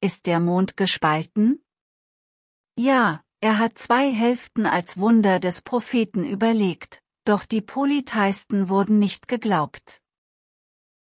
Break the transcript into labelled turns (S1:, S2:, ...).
S1: ist der Mond gespalten? Ja, er hat zwei Hälften als Wunder des Propheten überlegt, doch die Polytheisten wurden nicht geglaubt.